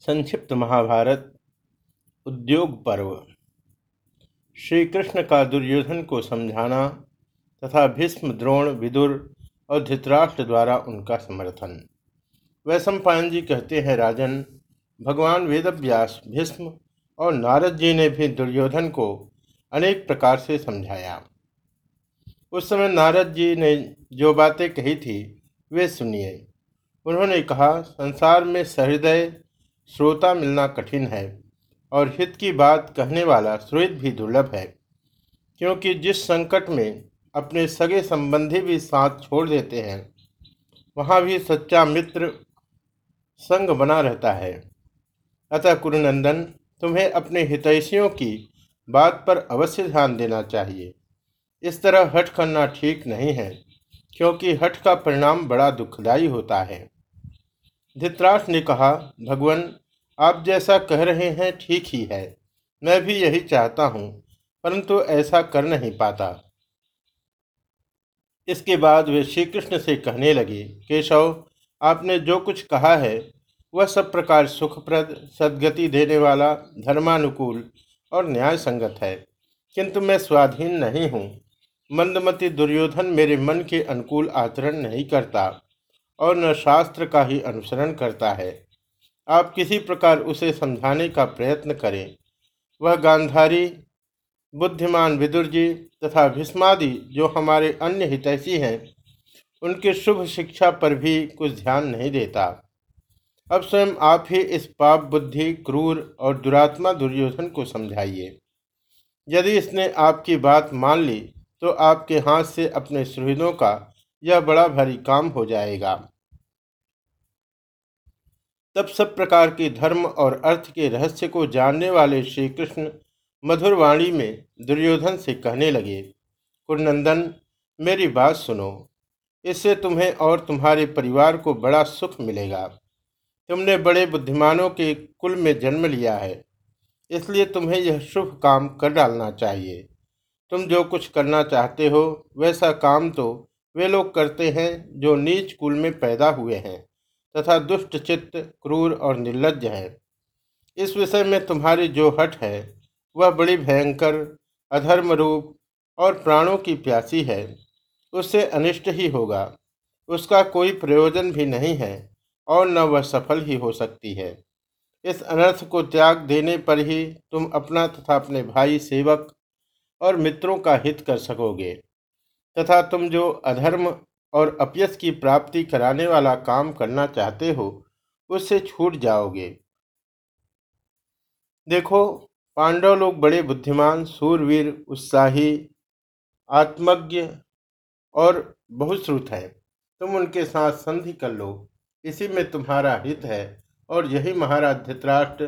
संक्षिप्त महाभारत उद्योग पर्व। श्री कृष्ण का दुर्योधन को समझाना तथा भीष्म, द्रोण, विदुर और धृतराष्ट्र द्वारा उनका समर्थन। वैशंपायन जी कहते हैं, राजन, भगवान वेदव्यास, भीष्म और नारद जी ने भी दुर्योधन को अनेक प्रकार से समझाया। उस समय नारद जी ने जो बातें कही थी, वे सुनिए। उन्होंने कहा, संसार में सहृदय श्रोता मिलना कठिन है और हित की बात कहने वाला श्रोत भी दुर्लभ है, क्योंकि जिस संकट में अपने सगे संबंधी भी साथ छोड़ देते हैं, वहाँ भी सच्चा मित्र संग बना रहता है। अतः कुरुनंदन, तुम्हें अपने हितैषियों की बात पर अवश्य ध्यान देना चाहिए। इस तरह हट करना ठीक नहीं है, क्योंकि हट का परिणाम बड़ा दुखदायी होता है। धृतराष्ट्र ने कहा, भगवान आप जैसा कह रहे हैं ठीक ही है। मैं भी यही चाहता हूँ, परंतु ऐसा कर नहीं पाता। इसके बाद वे श्री कृष्ण से कहने लगे, केशव, आपने जो कुछ कहा है, वह सब प्रकार सुखप्रद, सदगति देने वाला, धर्मानुकूल और न्याय संगत है। किंतु मैं स्वाधीन नहीं हूँ। मंदमती दुर्योधन मेरे मन के अनुकूल आचरण नहीं करता और न शास्त्र का ही अनुसरण करता है। आप किसी प्रकार उसे समझाने का प्रयत्न करें। वह गांधारी, बुद्धिमान विदुर जी तथा भीष्मादि जो हमारे अन्य हितैषी हैं, उनके शुभ शिक्षा पर भी कुछ ध्यान नहीं देता। अब स्वयं आप ही इस पाप बुद्धि, क्रूर और दुरात्मा दुर्योधन को समझाइए। यदि इसने आपकी बात मान ली तो आपके हाथ से अपने सुहृदों का यह बड़ा भारी काम हो जाएगा। तब सब प्रकार के धर्म और अर्थ के रहस्य को जानने वाले श्री कृष्ण मधुर वाणी में दुर्योधन से कहने लगे, कुरनंदन, मेरी बात सुनो। इससे तुम्हें और तुम्हारे परिवार को बड़ा सुख मिलेगा। तुमने बड़े बुद्धिमानों के कुल में जन्म लिया है। इसलिए तुम्हें यह शुभ काम कर डालना चाहिए। तुम जो कुछ करना चाहते हो, वैसा काम तो वे लोग करते हैं जो नीच कुल में पैदा हुए हैं। तथा दुष्ट चित्त, क्रूर और निर्लज है। इस विषय में तुम्हारी जो हट है, वह बड़ी भयंकर अधर्म रूप और प्राणों की प्यासी है। उससे अनिष्ट ही होगा। उसका कोई प्रयोजन भी नहीं है और न वह सफल ही हो सकती है। इस अनर्थ को त्याग देने पर ही तुम अपना तथा अपने भाई सेवक और मित्रों का हित कर सकोगे। तथा तुम जो अधर्म और अपयस की प्राप्ति कराने वाला काम करना चाहते हो, उससे छूट जाओगे। देखो, पांडव लोग बड़े बुद्धिमान सूरवीर उत्साही, आत्मज्ञ और बहुत श्रुत है। तुम उनके साथ संधि कर लो। इसी में तुम्हारा हित है और यही महाराज धृतराष्ट्र,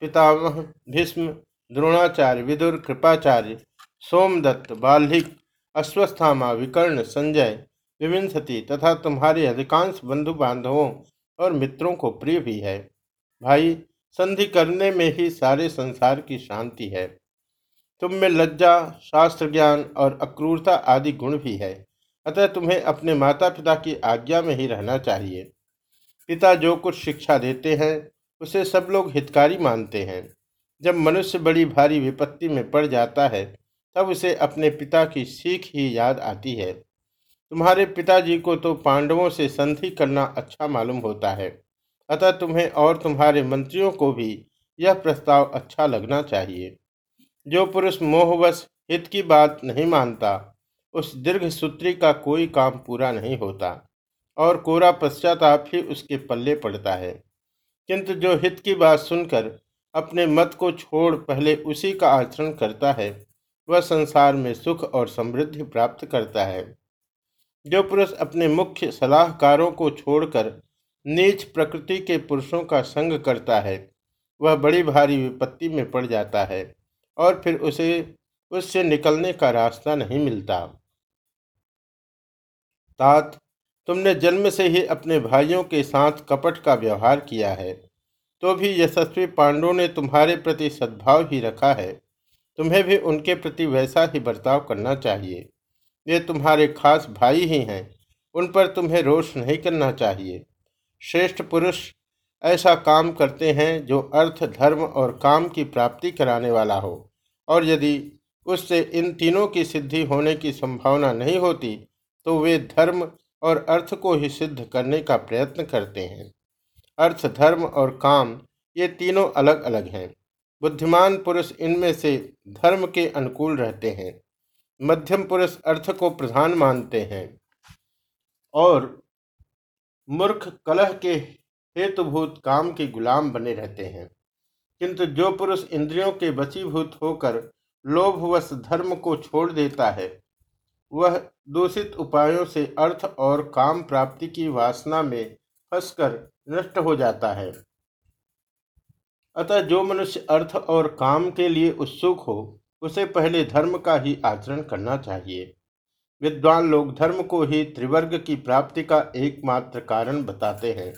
पितामह, भीष्म, द्रोणाचार्य, विदुर, कृपाचार्य, सोमदत्त, बाल्हिक, अश्वस्थामा, विकर्ण, संजय विविंशति तथा तुम्हारे अधिकांश बंधु बांधवों और मित्रों को प्रिय भी है। भाई, संधि करने में ही सारे संसार की शांति है। तुम में लज्जा, शास्त्र ज्ञान और अक्रूरता आदि गुण भी है। अतः तुम्हें अपने माता पिता की आज्ञा में ही रहना चाहिए। पिता जो कुछ शिक्षा देते हैं, उसे सब लोग हितकारी मानते हैं। जब मनुष्य बड़ी भारी विपत्ति में पड़ जाता है, तब उसे अपने पिता की सीख ही याद आती है। तुम्हारे पिताजी को तो पांडवों से संधि करना अच्छा मालूम होता है। अतः तुम्हें और तुम्हारे मंत्रियों को भी यह प्रस्ताव अच्छा लगना चाहिए। जो पुरुष मोहवश हित की बात नहीं मानता, उस दीर्घ सूत्री का कोई काम पूरा नहीं होता और कोरा पश्चाताप ही उसके पल्ले पड़ता है। किंतु जो हित की बात सुनकर अपने मत को छोड़ पहले उसी का आचरण करता है, वह संसार में सुख और समृद्धि प्राप्त करता है। जो पुरुष अपने मुख्य सलाहकारों को छोड़कर नीच प्रकृति के पुरुषों का संग करता है, वह बड़ी भारी विपत्ति में पड़ जाता है और फिर उसे, उससे निकलने का रास्ता नहीं मिलता। तात, तुमने जन्म से ही अपने भाइयों के साथ कपट का व्यवहार किया है तो भी यशस्वी पांडवों ने तुम्हारे प्रति सद्भाव ही रखा है, तुम्हें भी उनके प्रति वैसा ही बर्ताव करना चाहिए। वे तुम्हारे खास भाई ही हैं, उन पर तुम्हें रोष नहीं करना चाहिए। श्रेष्ठ पुरुष ऐसा काम करते हैं जो अर्थ, धर्म और काम की प्राप्ति कराने वाला हो, और यदि उससे इन तीनों की सिद्धि होने की संभावना नहीं होती तो वे धर्म और अर्थ को ही सिद्ध करने का प्रयत्न करते हैं। अर्थ, धर्म और काम, ये तीनों अलग अलग हैं। बुद्धिमान पुरुष इनमें से धर्म के अनुकूल रहते हैं। मध्यम पुरुष अर्थ को प्रधान मानते हैं। और मूर्ख कलह के हेतुभूत काम के गुलाम बने रहते हैं। किंतु जो पुरुष इंद्रियों के बचीभूत होकर लोभवश धर्म को छोड़ देता है, वह दूषित उपायों से अर्थ और काम प्राप्ति की वासना में फंसकर नष्ट हो जाता है। अतः जो मनुष्य अर्थ और काम के लिए उत्सुक हो उसे पहले धर्म का ही आचरण करना चाहिए। विद्वान लोग धर्म को ही त्रिवर्ग की प्राप्ति का एकमात्र कारण बताते हैं।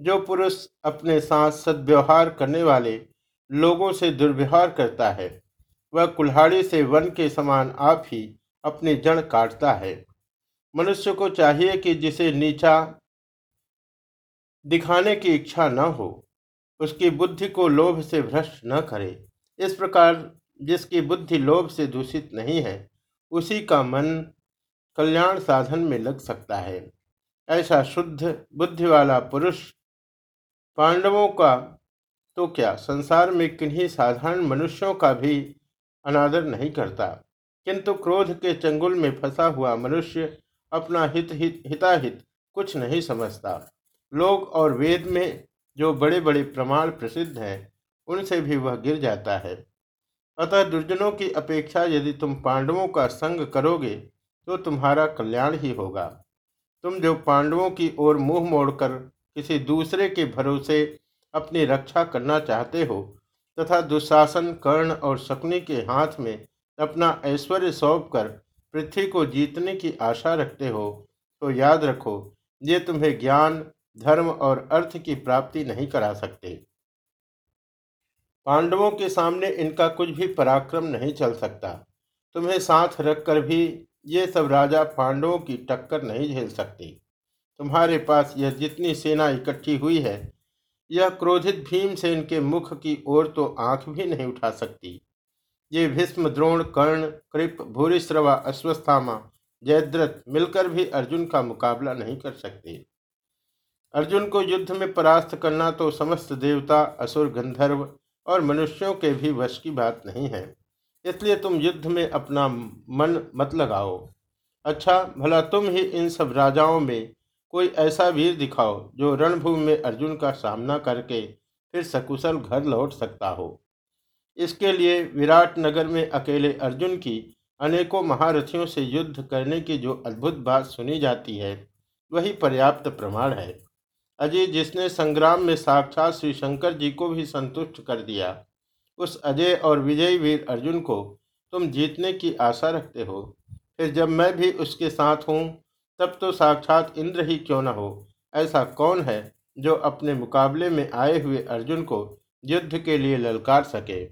जो पुरुष अपने साथ सद्व्यवहार करने वाले लोगों से दुर्व्यवहार करता है, वह कुल्हाड़ी से वन के समान आप ही अपनी जड़ काटता है। मनुष्य को चाहिए कि जिसे नीचा दिखाने की इच्छा न हो, उसकी बुद्धि को लोभ से भ्रष्ट न करे। इस प्रकार जिसकी बुद्धि लोभ से दूषित नहीं है, उसी का मन कल्याण साधन में लग सकता है। ऐसा शुद्ध बुद्धि वाला पुरुष पांडवों का तो क्या संसार में किन्हीं साधारण मनुष्यों का भी अनादर नहीं करता? किंतु क्रोध के चंगुल में फंसा हुआ मनुष्य अपना हित हित हिताहित कुछ नहीं समझता। लोग और वेद में जो बड़े बड़े प्रमाण प्रसिद्ध हैं, उनसे भी वह गिर जाता है। अतः दुर्जनों की अपेक्षा यदि तुम पांडवों का संग करोगे तो तुम्हारा कल्याण ही होगा। तुम जो पांडवों की ओर मुँह मोड़कर किसी दूसरे के भरोसे अपनी रक्षा करना चाहते हो, तथा दुशासन, कर्ण और शकुनी के हाथ में अपना ऐश्वर्य सौंप कर पृथ्वी को जीतने की आशा रखते हो तो याद रखो, ये तुम्हें ज्ञान, धर्म और अर्थ की प्राप्ति नहीं करा सकते। पांडवों के सामने इनका कुछ भी पराक्रम नहीं चल सकता। तुम्हें साथ रखकर भी ये सब राजा पांडवों की टक्कर नहीं झेल सकती। तुम्हारे पास यह जितनी सेना इकट्ठी हुई है, यह क्रोधित भीम से इनके मुख की ओर तो आँख भी नहीं उठा सकती। ये भीष्म, द्रोण, कर्ण, कृप, भूरिश्रवा, अश्वस्थामा, जयद्रथ मिलकर भी अर्जुन का मुकाबला नहीं कर सकते। अर्जुन को युद्ध में परास्त करना तो समस्त देवता, असुर, गंधर्व और मनुष्यों के भी वश की बात नहीं है। इसलिए तुम युद्ध में अपना मन मत लगाओ। अच्छा भला तुम ही इन सब राजाओं में कोई ऐसा वीर दिखाओ, जो रणभूमि में अर्जुन का सामना करके फिर सकुशल घर लौट सकता हो। इसके लिए विराट नगर में अकेले अर्जुन की अनेकों महारथियों से युद्ध करने की जो अद्भुत बात सुनी जाती है, वही पर्याप्त प्रमाण है। अजय, जिसने संग्राम में साक्षात श्री शंकर जी को भी संतुष्ट कर दिया। उस अजय और विजयी वीर अर्जुन को तुम जीतने की आशा रखते हो। फिर जब मैं भी उसके साथ हूँ, तब तो साक्षात इंद्र ही क्यों न हो? ऐसा कौन है जो अपने मुकाबले में आए हुए अर्जुन को युद्ध के लिए ललकार सके?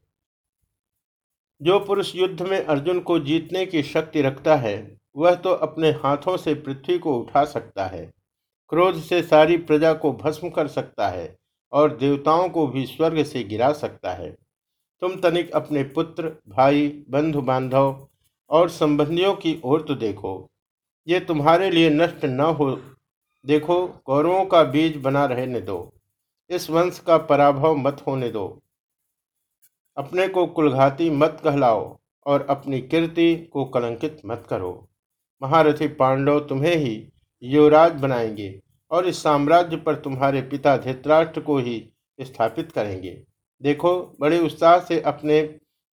जो पुरुष युद्ध में अर्जुन को जीतने की शक्ति रखता है, वह तो अपने हाथों से पृथ्वी को उठा सकता है। क्रोध से सारी प्रजा को भस्म कर सकता है और देवताओं को भी स्वर्ग से गिरा सकता है। तुम तनिक अपने पुत्र, भाई बंधु बांधव और संबंधियों की ओर तो देखो। ये तुम्हारे लिए नष्ट न हो, देखो, कौरवों का बीज बना रहने दो। इस वंश का पराभव मत होने दो। अपने को कुलघाती मत कहलाओ और अपनी कीर्ति को कलंकित मत करो। महारथी पांडव तुम्हें ही युवराज बनाएँगे और इस साम्राज्य पर तुम्हारे पिता धृतराष्ट्र को ही स्थापित करेंगे। देखो, बड़े उत्साह से अपने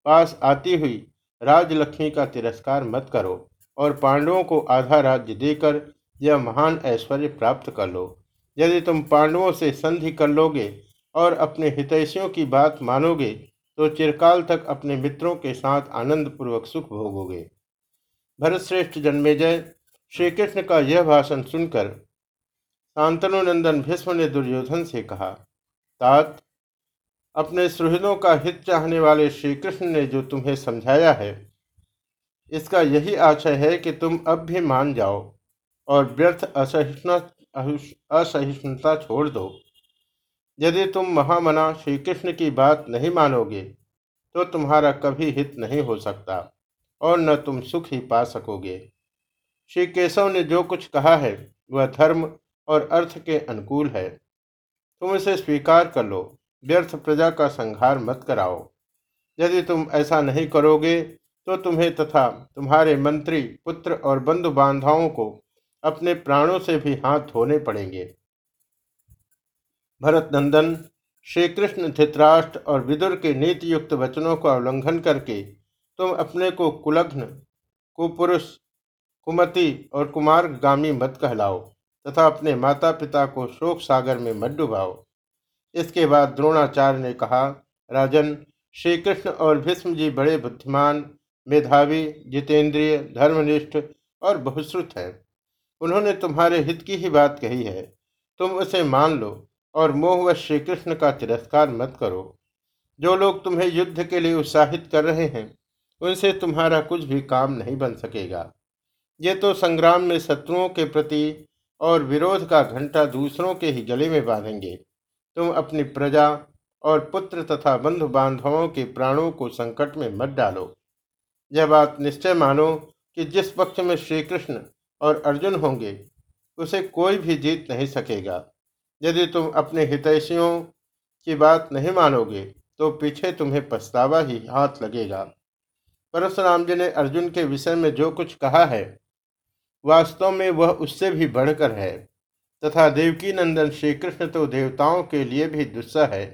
पास आती हुई राजलक्ष्मी का तिरस्कार मत करो और पांडवों को आधा राज्य देकर यह महान ऐश्वर्य प्राप्त कर लो। यदि तुम पांडवों से संधि कर लोगे और अपने हितैषियों की बात मानोगे तो चिरकाल तक अपने मित्रों के साथ आनंदपूर्वक सुख भोगोगे। भरतश्रेष्ठ जन्मेजय श्री कृष्ण का यह भाषण सुनकर शांतनुनंदन भीष्म ने दुर्योधन से कहा, तात, अपने सुहृदों का हित चाहने वाले श्री कृष्ण ने जो तुम्हें समझाया है, इसका यही आशय है कि तुम अब भी मान जाओ और व्यर्थ असहिष्णुता असहिष्णुता छोड़ दो। यदि तुम महामना श्री कृष्ण की बात नहीं मानोगे तो तुम्हारा कभी हित नहीं हो सकता और न तुम सुख ही पा सकोगे। श्री केशव ने जो कुछ कहा है, वह धर्म और अर्थ के अनुकूल है। तुम इसे स्वीकार कर लो, व्यर्थ प्रजा का संहार मत कराओ। यदि तुम ऐसा नहीं करोगे तो तुम्हें तथा तुम्हारे मंत्री, पुत्र और बंधु बांधवों को अपने प्राणों से भी हाथ धोने पड़ेंगे। भरत नंदन श्री कृष्ण धित्राष्ट्र और विदुर के नीति युक्त वचनों का उल्लंघन करके तुम अपने को कुलग्न कुपुरुष कुमति और कुमार गामी मत कहलाओ तथा अपने माता पिता को शोक सागर में मत डुबाओ। इसके बाद द्रोणाचार्य ने कहा, राजन श्री कृष्ण और भीष्म जी बड़े बुद्धिमान, मेधावी, जितेंद्रिय, धर्मनिष्ठ और बहुश्रुत हैं। उन्होंने तुम्हारे हित की ही बात कही है। तुम उसे मान लो और मोह व श्री कृष्ण का तिरस्कार मत करो। जो लोग तुम्हें युद्ध के लिए उत्साहित कर रहे हैं, उनसे तुम्हारा कुछ भी काम नहीं बन सकेगा। ये तो संग्राम में शत्रुओं के प्रति और विरोध का घंटा दूसरों के ही गले में बांधेंगे। तुम अपनी प्रजा और पुत्र तथा बंधु बांधवों के प्राणों को संकट में मत डालो। यह बात निश्चय मानो कि जिस पक्ष में श्री कृष्ण और अर्जुन होंगे, उसे कोई भी जीत नहीं सकेगा। यदि तुम अपने हितैषियों की बात नहीं मानोगे तो पीछे तुम्हें पछतावा ही हाथ लगेगा। परशुराम जी ने अर्जुन के विषय में जो कुछ कहा है वास्तव में वह उससे भी बढ़कर है, तथा देवकी नंदन श्री कृष्ण तो देवताओं के लिए भी दुस्सा है।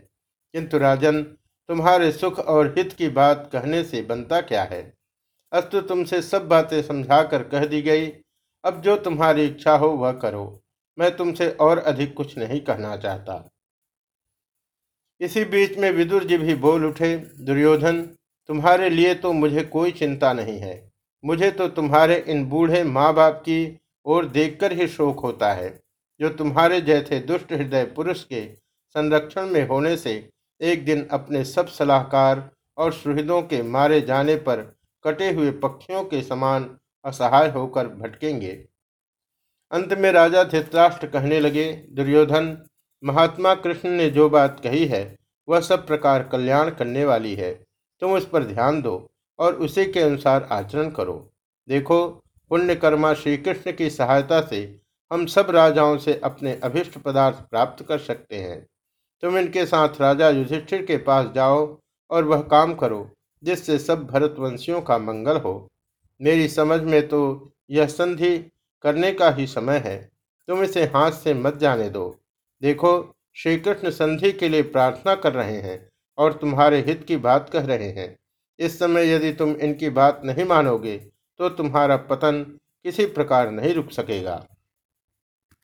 किंतु राजन, तुम्हारे सुख और हित की बात कहने से बनता क्या है? अस्तु तुमसे सब बातें समझाकर कह दी गई। अब जो तुम्हारी इच्छा हो वह करो। मैं तुमसे और अधिक कुछ नहीं कहना चाहता। इसी बीच में विदुर जी भी बोल उठे, दुर्योधन, तुम्हारे लिए तो मुझे कोई चिंता नहीं है। मुझे तो तुम्हारे इन बूढ़े माँ बाप की ओर देखकर ही शोक होता है, जो तुम्हारे जैसे दुष्ट हृदय पुरुष के संरक्षण में होने से एक दिन अपने सब सलाहकार और सुहृदों के मारे जाने पर कटे हुए पक्षियों के समान असहाय होकर भटकेंगे। अंत में राजा धृतराष्ट्र कहने लगे, दुर्योधन, महात्मा कृष्ण ने जो बात कही है, वह सब प्रकार कल्याण करने वाली है। तुम उस पर ध्यान दो। और उसी के अनुसार आचरण करो। देखो, पुण्यकर्मा श्री कृष्ण की सहायता से हम सब राजाओं से अपने अभिष्ट पदार्थ प्राप्त कर सकते हैं। तुम इनके साथ राजा युधिष्ठिर के पास जाओ और वह काम करो, जिससे सब भरतवंशियों का मंगल हो। मेरी समझ में तो यह संधि करने का ही समय है। तुम इसे हाथ से मत जाने दो। देखो श्री कृष्ण संधि के लिए प्रार्थना कर रहे हैं और तुम्हारे हित की बात कह रहे हैं। इस समय यदि तुम इनकी बात नहीं मानोगे तो तुम्हारा पतन किसी प्रकार नहीं रुक सकेगा।